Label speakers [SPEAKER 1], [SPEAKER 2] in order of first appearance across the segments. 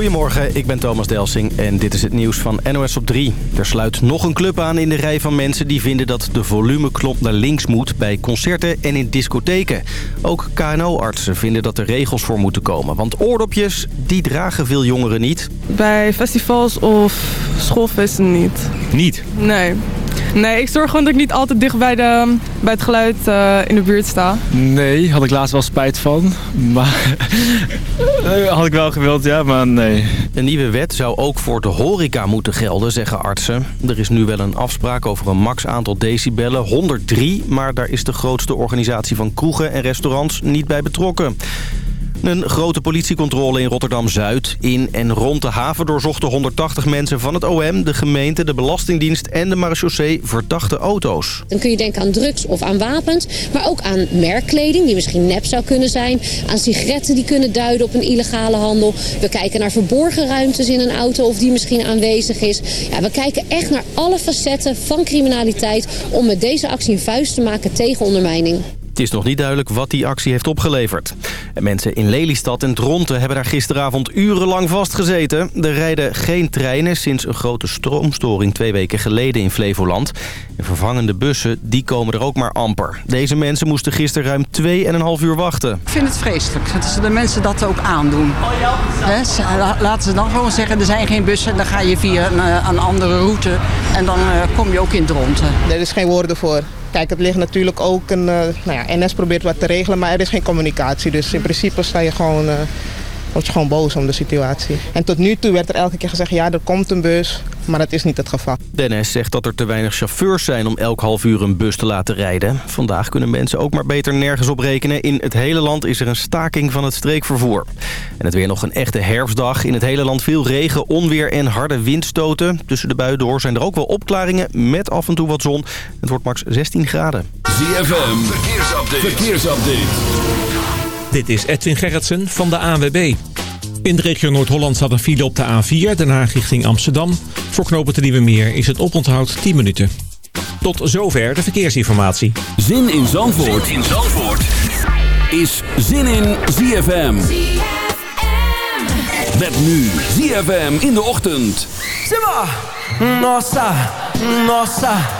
[SPEAKER 1] Goedemorgen, ik ben Thomas Delsing en dit is het nieuws van NOS op 3. Er sluit nog een club aan in de rij van mensen die vinden dat de volumeklop naar links moet bij concerten en in discotheken. Ook KNO-artsen vinden dat er regels voor moeten komen, want oordopjes, die dragen veel jongeren niet.
[SPEAKER 2] Bij festivals of schoolfeesten niet.
[SPEAKER 1] Niet?
[SPEAKER 2] Nee. Nee, ik zorg gewoon dat ik niet altijd dicht bij, de, bij het geluid uh, in de buurt sta.
[SPEAKER 3] Nee, had ik laatst wel spijt van. Maar had ik wel gewild, ja, maar nee.
[SPEAKER 1] Een nieuwe wet zou ook voor de horeca moeten gelden, zeggen artsen. Er is nu wel een afspraak over een max aantal decibellen, 103. Maar daar is de grootste organisatie van kroegen en restaurants niet bij betrokken. Een grote politiecontrole in Rotterdam-Zuid. In en rond de haven doorzochten 180 mensen van het OM, de gemeente, de Belastingdienst en de marechaussee verdachte auto's.
[SPEAKER 4] Dan kun je denken aan drugs of aan wapens, maar ook aan merkkleding die misschien nep zou kunnen zijn. Aan sigaretten die kunnen duiden op een illegale handel. We kijken naar verborgen ruimtes in een auto of die misschien aanwezig is. Ja, we kijken echt naar alle facetten van criminaliteit om met deze actie een vuist te maken tegen ondermijning.
[SPEAKER 1] Het is nog niet duidelijk wat die actie heeft opgeleverd. En mensen in Lelystad en Dronten hebben daar gisteravond urenlang vastgezeten. Er rijden geen treinen sinds een grote stroomstoring twee weken geleden in Flevoland. En vervangende bussen, die komen er ook maar amper. Deze mensen moesten gisteren ruim 2,5 uur wachten.
[SPEAKER 5] Ik vind het vreselijk dat de mensen dat ook aandoen. laten ze dan gewoon zeggen, er zijn geen bussen. Dan ga je via een, eh, een andere route en dan eh, kom je ook in Dronten.
[SPEAKER 6] Er is geen woorden voor. Kijk, het ligt natuurlijk ook... Een, uh, nou ja, NS probeert wat te regelen, maar er is geen communicatie. Dus in principe sta je gewoon... Word je gewoon boos om de situatie. En tot nu toe werd er elke keer gezegd, ja, er komt een bus, maar dat is niet het geval.
[SPEAKER 1] Dennis zegt dat er te weinig chauffeurs zijn om elk half uur een bus te laten rijden. Vandaag kunnen mensen ook maar beter nergens op rekenen. In het hele land is er een staking van het streekvervoer. En het weer nog een echte herfstdag. In het hele land veel regen, onweer en harde windstoten. Tussen de buien door zijn er ook wel opklaringen met af en toe wat zon. Het wordt max 16 graden.
[SPEAKER 7] ZFM, verkeersupdate. verkeersupdate.
[SPEAKER 8] Dit is Edwin Gerritsen van de ANWB. In de regio Noord-Holland staat een file op de A4, Den Haag richting Amsterdam. Voor knopen te Nieuwe Meer is het oponthoud 10 minuten. Tot zover de verkeersinformatie.
[SPEAKER 7] Zin in Zandvoort, zin in Zandvoort. is Zin in ZFM. Met nu ZFM in de ochtend.
[SPEAKER 9] Simba! Nossa, nossa.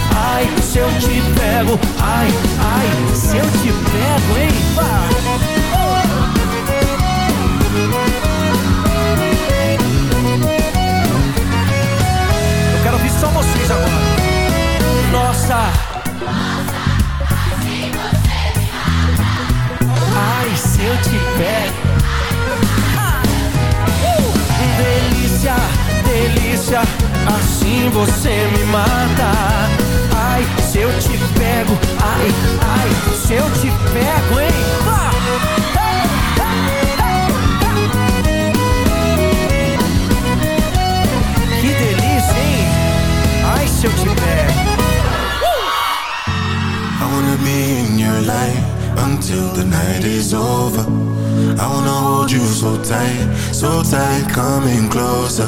[SPEAKER 9] Ai, se eu te pego, ai, ai, se eu te pego, hein? Eu quero ouvir só vocês agora. Nossa. Ai, se eu te pego. Delícia, delícia, assim você me mata. Ai, se eu te pego, ai, ai, se eu te pego, hein? Que delícia, hein? Ai, se eu te pego.
[SPEAKER 10] I wanna be in your life until the night is over. I wanna hold you so tight, so tight, coming closer.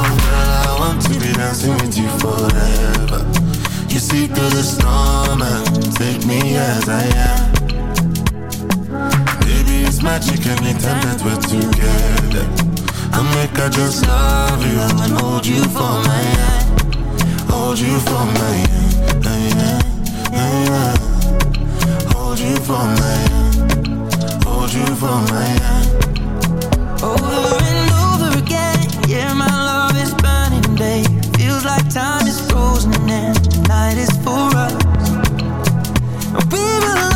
[SPEAKER 10] want to be dancing with you forever. You see through the storm and take me as I am. Baby, it's magic anytime that we're together. I make I just love you and hold you for my hand. Hold you for my hand. hand, hand. Hold you for my hand. Hold you for my hand.
[SPEAKER 9] Over and over again, yeah, my love. Feels like time is frozen and the night is for us. We're alone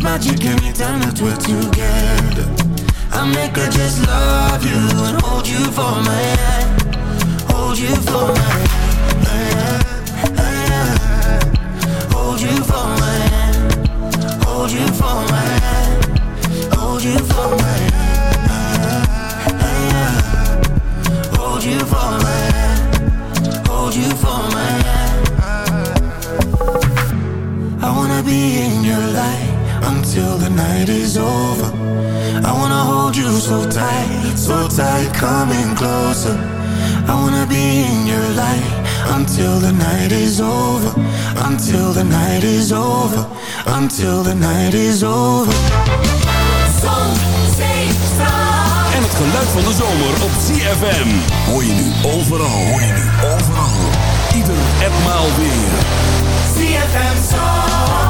[SPEAKER 10] it's magic anytime that we're together. I make her just love you and hold you for my hand. Hold you for my hand. Hold you for my hand. Hold you for my hand. Hold you for my hand. Hold you for my hand. Until the night is over. I wanna hold you so tight, so tight, coming closer. I wanna be in your light until the night is over. Until the night is over. Until the night is over.
[SPEAKER 7] Zon, zee. En het geluid van de zomer op CFM. Hoor je nu overal. Hoor je nu overal. Ieder en maal weer. CFM Zandvoort.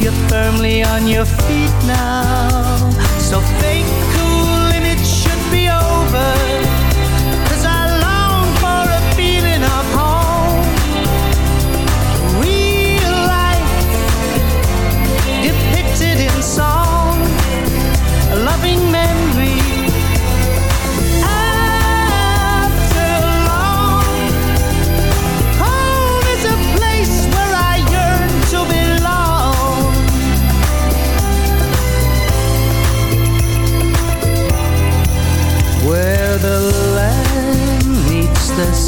[SPEAKER 11] You firmly on your feet now. So fake cool and it should be over. 'Cause I long for a feeling of home. Real life depicted in song. A loving memory.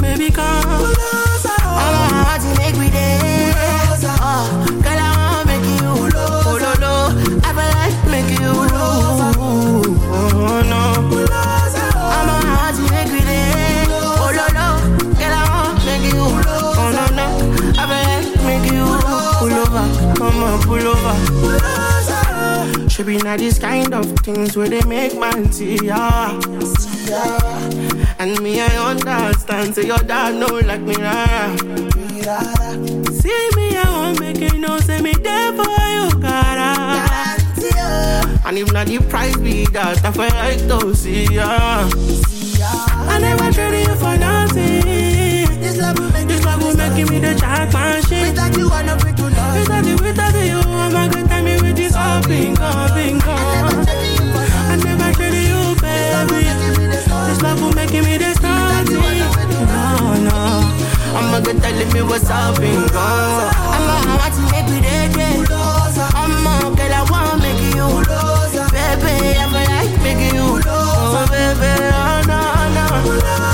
[SPEAKER 12] baby, come. All our hearts make we dance. Uh, girl, I want make you. Oh, no, no. I feel like make you. Oh, no. Oh, no, Oh, no. I feel like make you. Pull over. Come on, pull over. Should be not this kind of things where they make man see, yeah. Rara. And me, I understand, say your dad know like me, rara. See me, I won't make you know. say me there for you, cara. And if not the price be that, I feel like to see ya. See ya. I never trade you for nothing. This love will make, this love will make me the jack machine. thought you, wanna not free to love. thought you, without you, I'm not gonna time me with this up, bingo, bingo. give me the story, No, no. I'ma go tell me what's up and go. I'ma want to make it again. I'ma girl, I wanna make you. Baby, I feel like making you. Oh, baby, oh, no, no.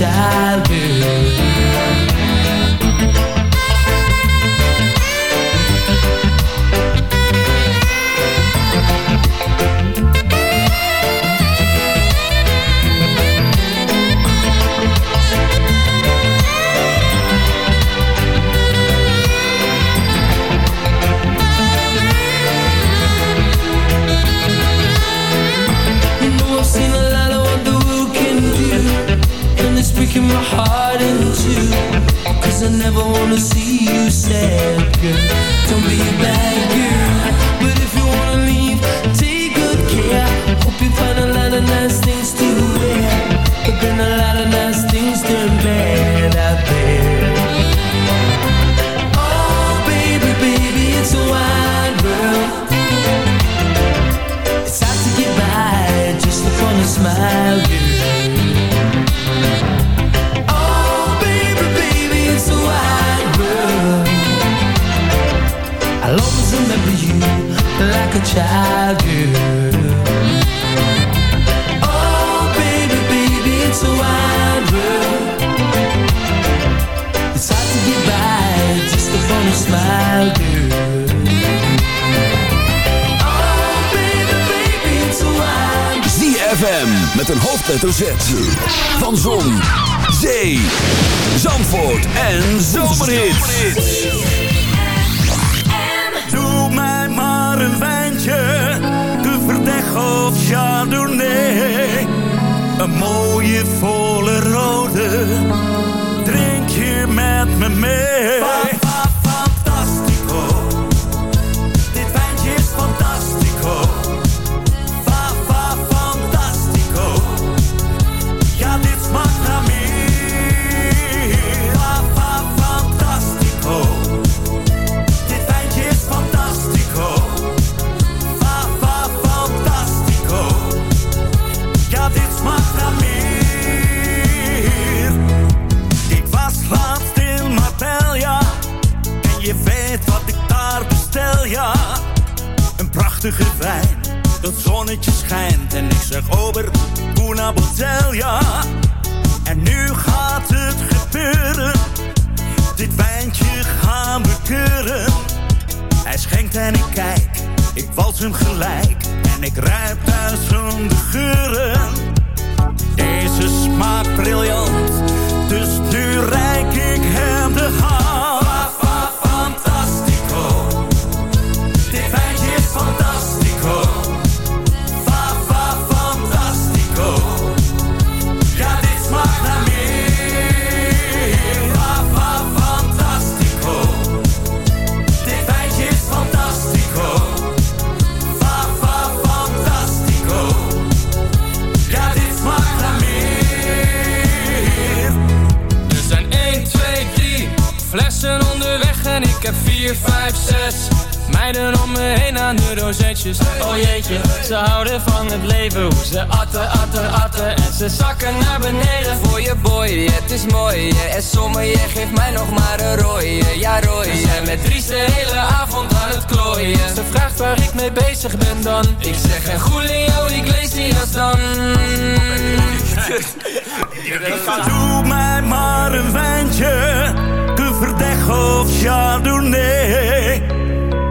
[SPEAKER 13] shine.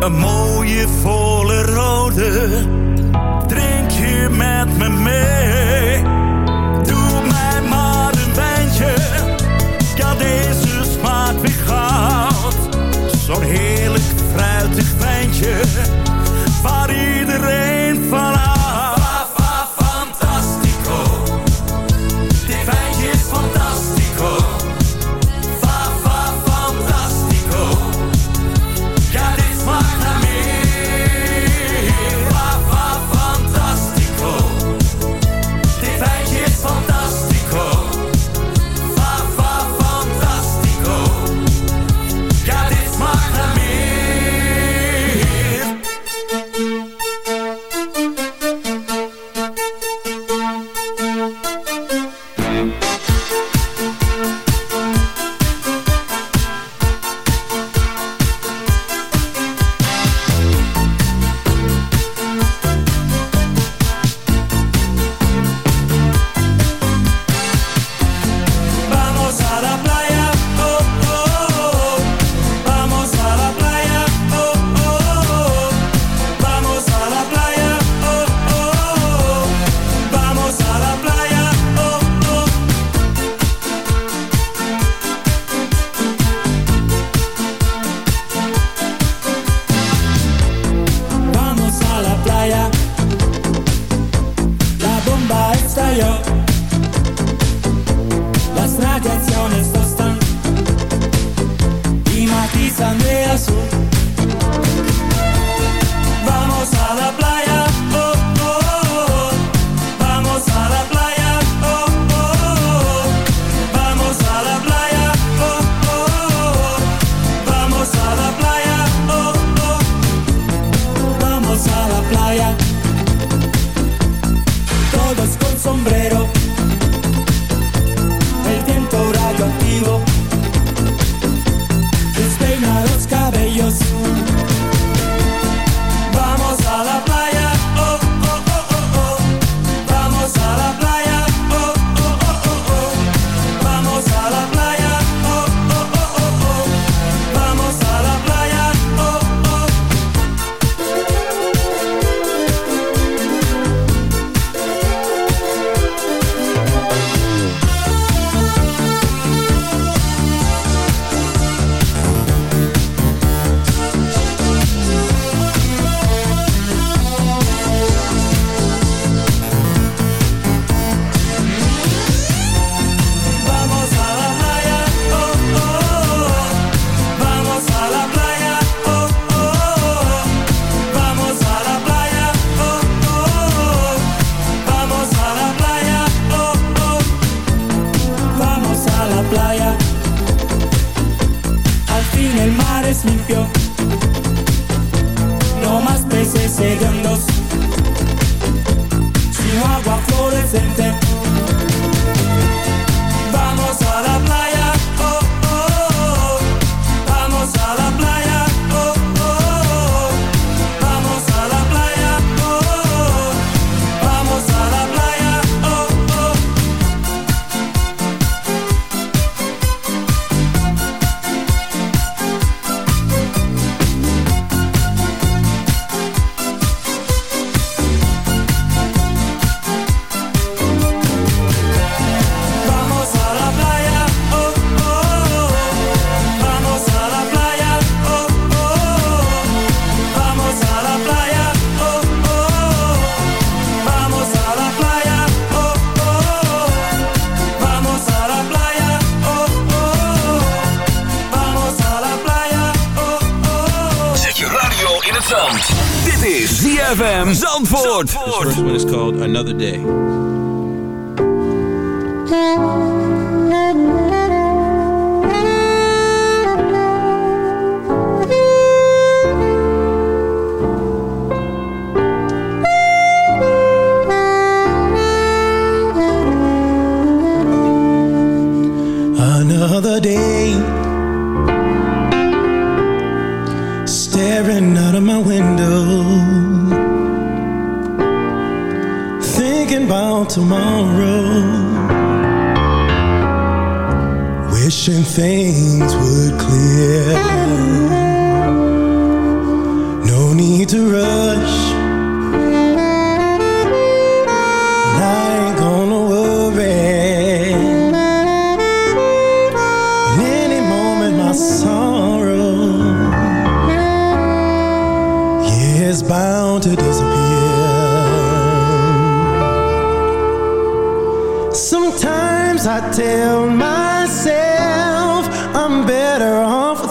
[SPEAKER 13] Mooie volle rode, drink je met me mee.
[SPEAKER 9] azul.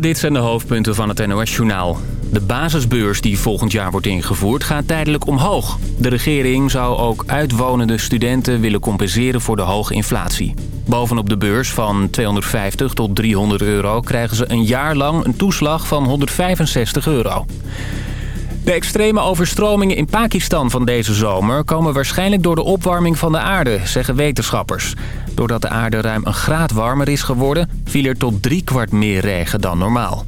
[SPEAKER 14] Dit zijn de hoofdpunten van het NOS-journaal. De basisbeurs die volgend jaar wordt ingevoerd gaat tijdelijk omhoog. De regering zou ook uitwonende studenten willen compenseren voor de hoge inflatie. Bovenop de beurs van 250 tot 300 euro krijgen ze een jaar lang een toeslag van 165 euro. De extreme overstromingen in Pakistan van deze zomer komen waarschijnlijk door de opwarming van de aarde, zeggen wetenschappers. Doordat de aarde ruim een graad warmer is geworden, viel er tot drie kwart meer regen dan normaal.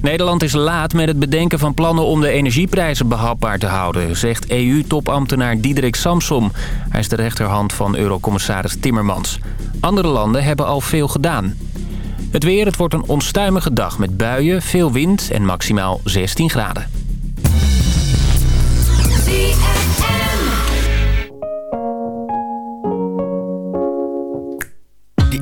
[SPEAKER 14] Nederland is laat met het bedenken van plannen om de energieprijzen behapbaar te houden, zegt EU-topambtenaar Diederik Samsom. Hij is de rechterhand van eurocommissaris Timmermans. Andere landen hebben al veel gedaan. Het weer, het wordt een onstuimige dag met buien, veel wind en maximaal 16 graden.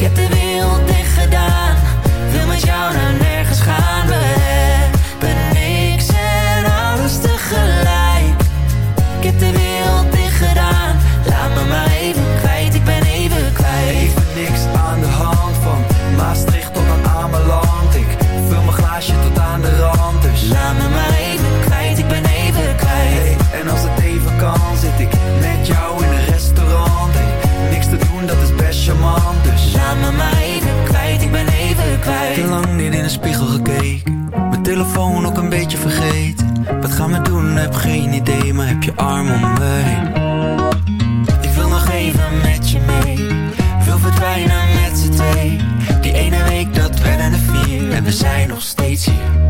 [SPEAKER 15] que te veo telefoon ook een beetje vergeten. Wat gaan we doen? Heb geen idee, maar heb je arm om heen. Ik wil nog even met je mee. Wil verdwijnen met z'n twee. Die ene week dat werden er vier. En we zijn nog steeds hier.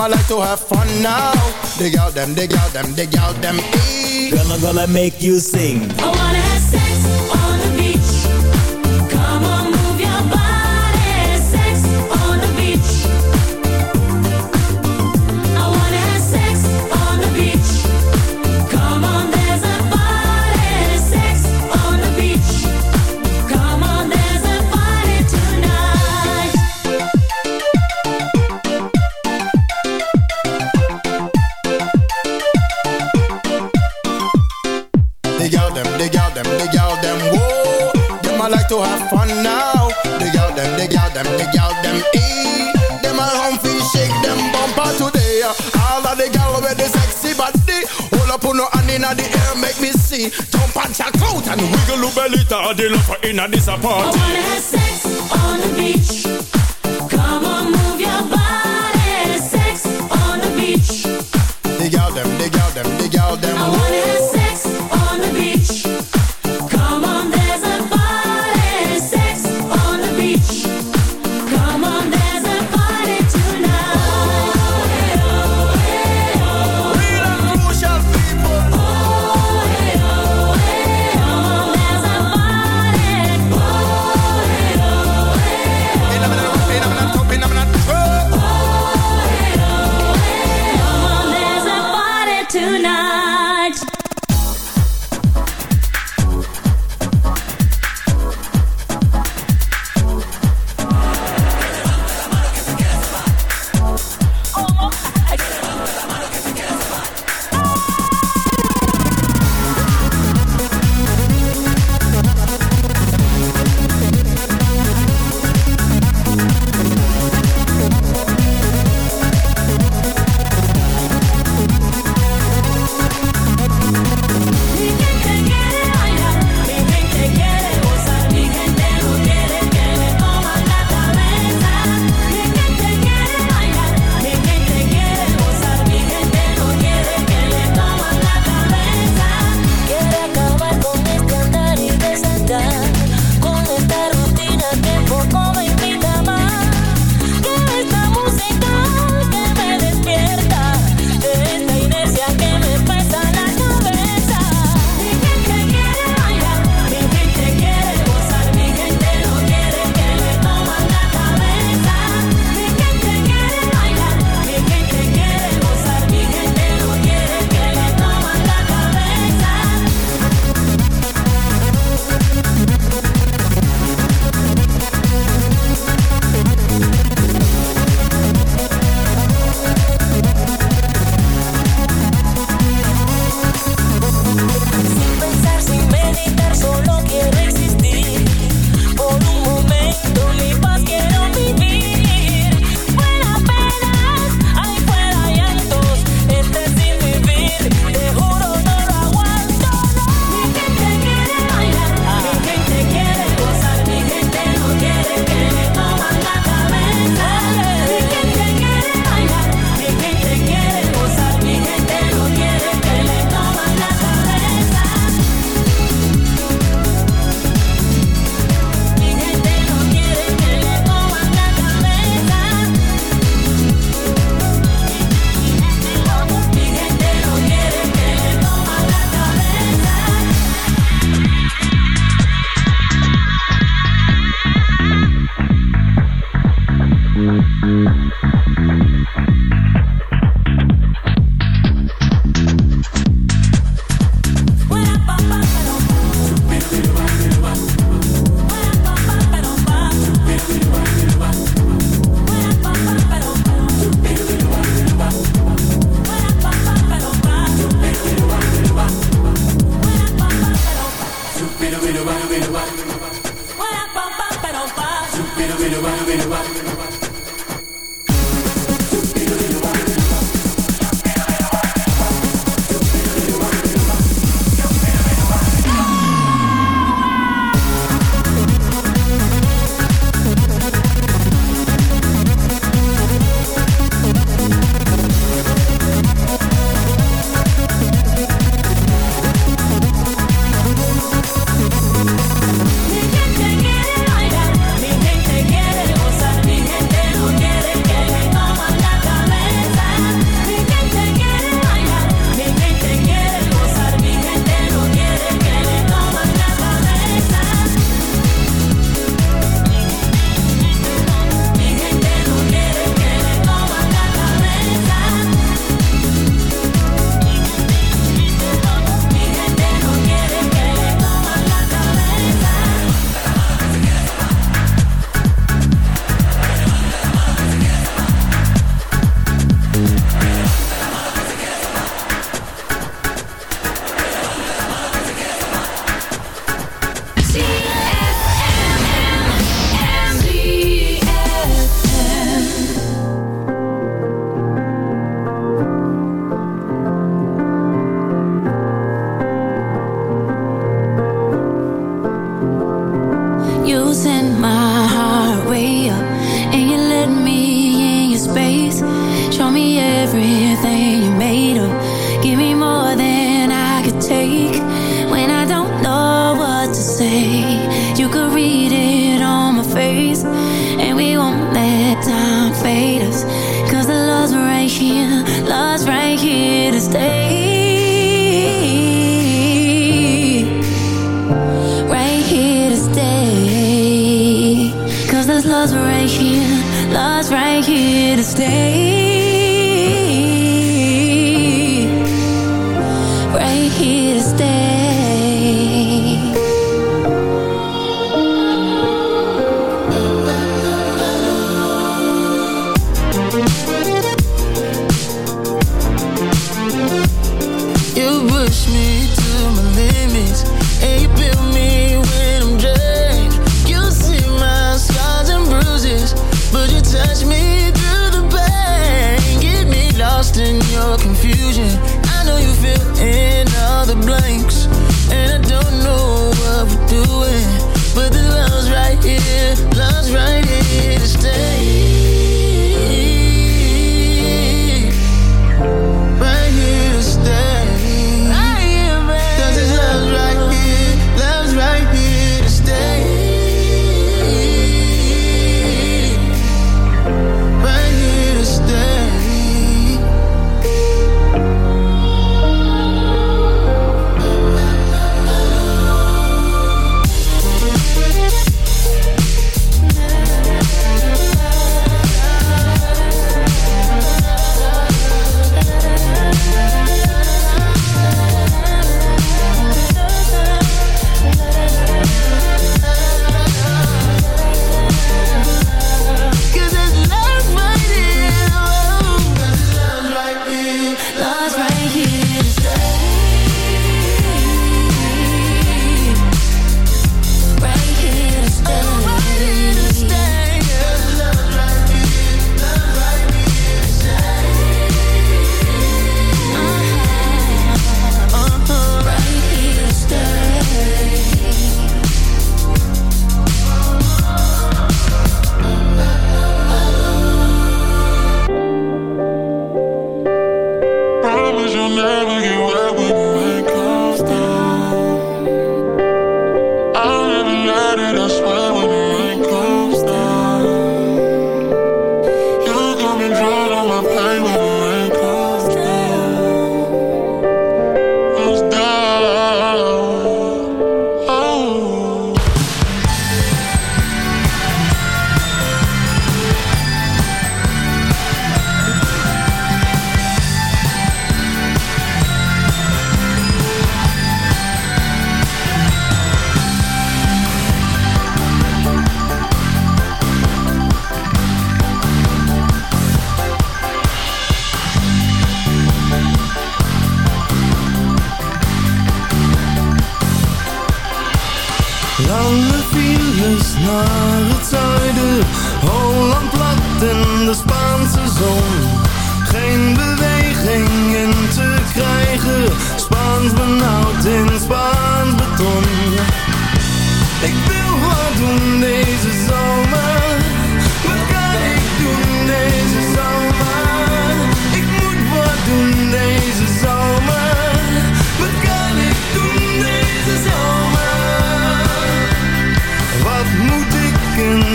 [SPEAKER 16] I
[SPEAKER 17] like to have fun now. Dig out them, dig out them, dig out them.
[SPEAKER 18] Drummer gonna make you sing.
[SPEAKER 17] to have fun now. Dig out them, dig out them, dig out them, eh. Them all home feet shake them bumper today. All of the gal with the sexy body. Hold up on no hand in the air, make me see. Jump and check out and wiggle your belly. The love for inna this party.
[SPEAKER 16] I wanna have sex on the beach. Come on, move your body. Sex on the beach.
[SPEAKER 17] Dig out them, dig out
[SPEAKER 19] You could read it on my face, and we won't let time fade us, cause the love's right here.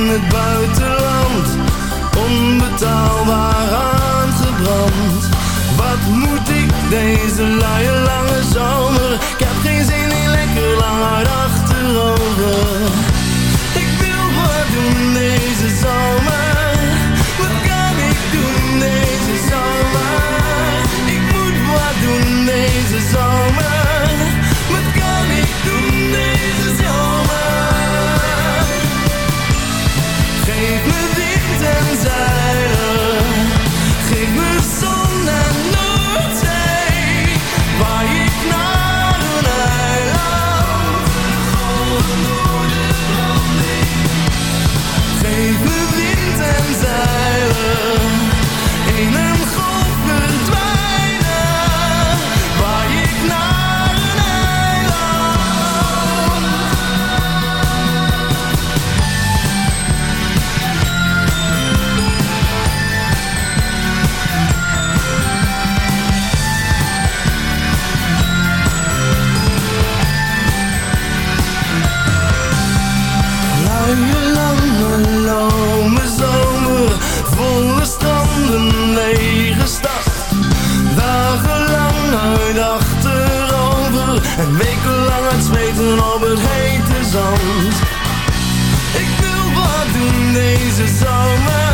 [SPEAKER 19] het buitenland. Onbetaalbaar aangebrand. Wat moet ik deze luie lange En wekenlang aan het zweten op het hete zand. Ik wil wat doen deze zomer.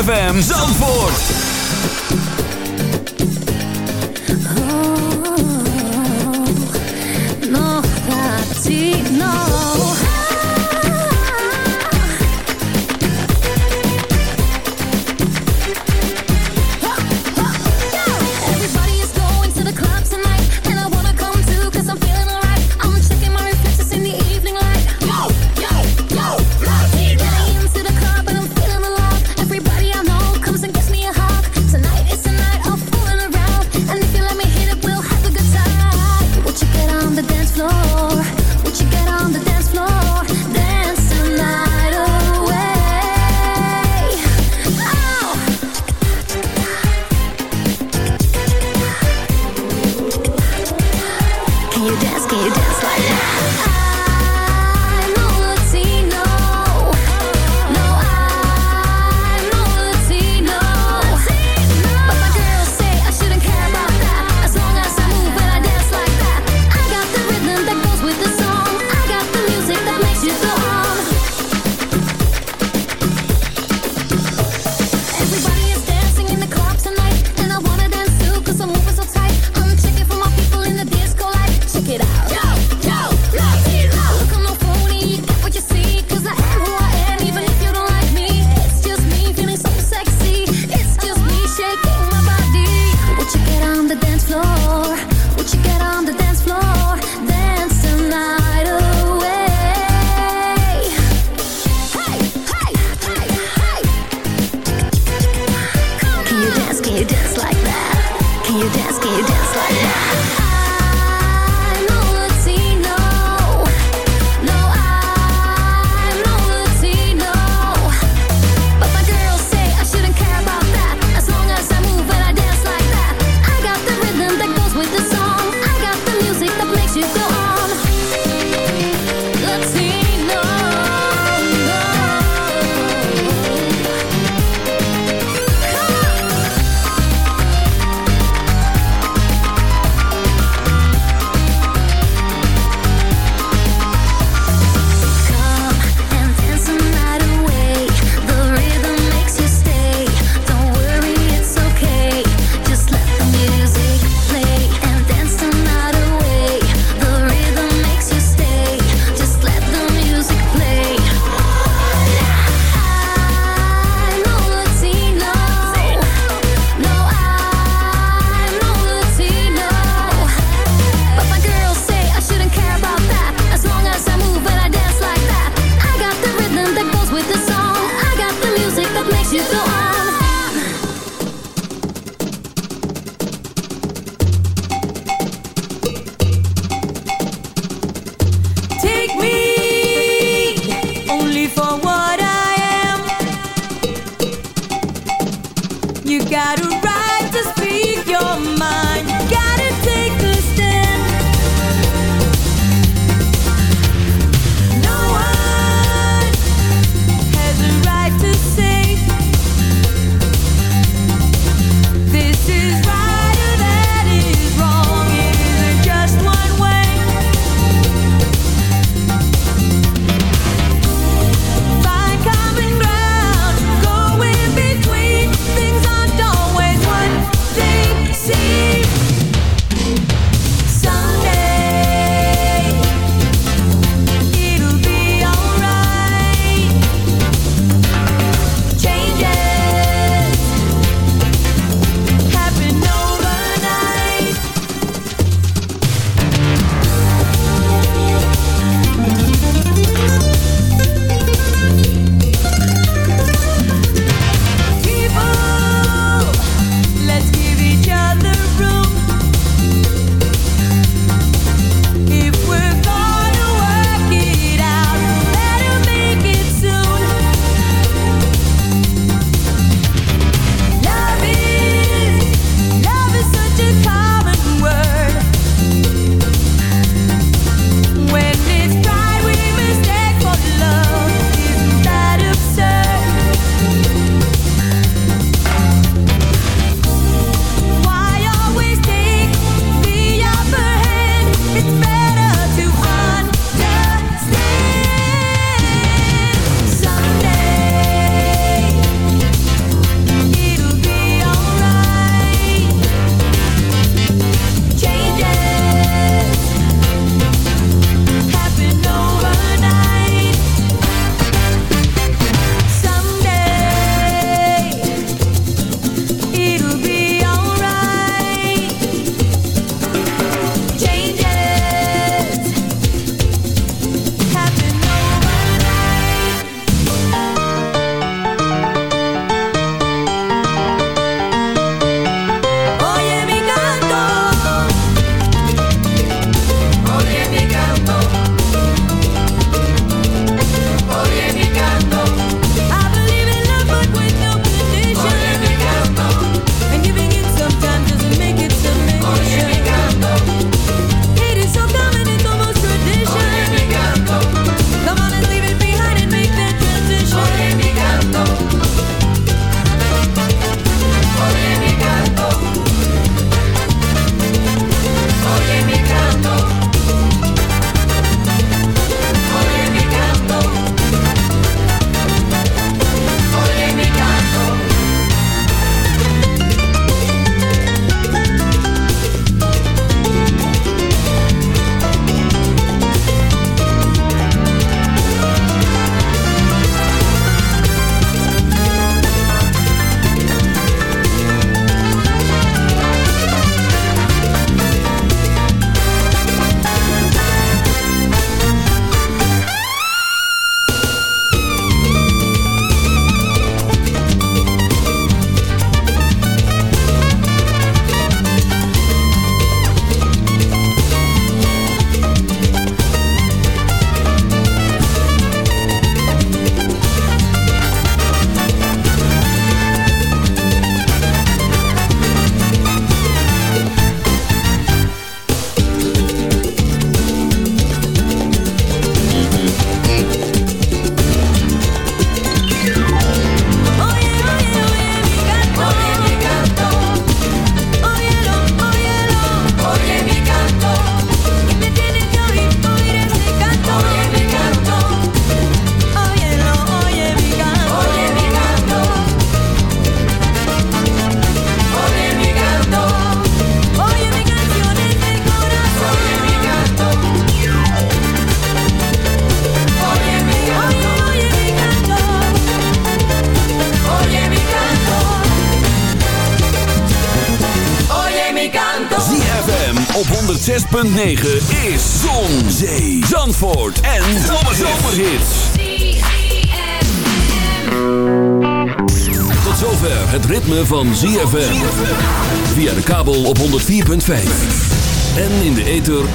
[SPEAKER 7] ZFM Zandvoort.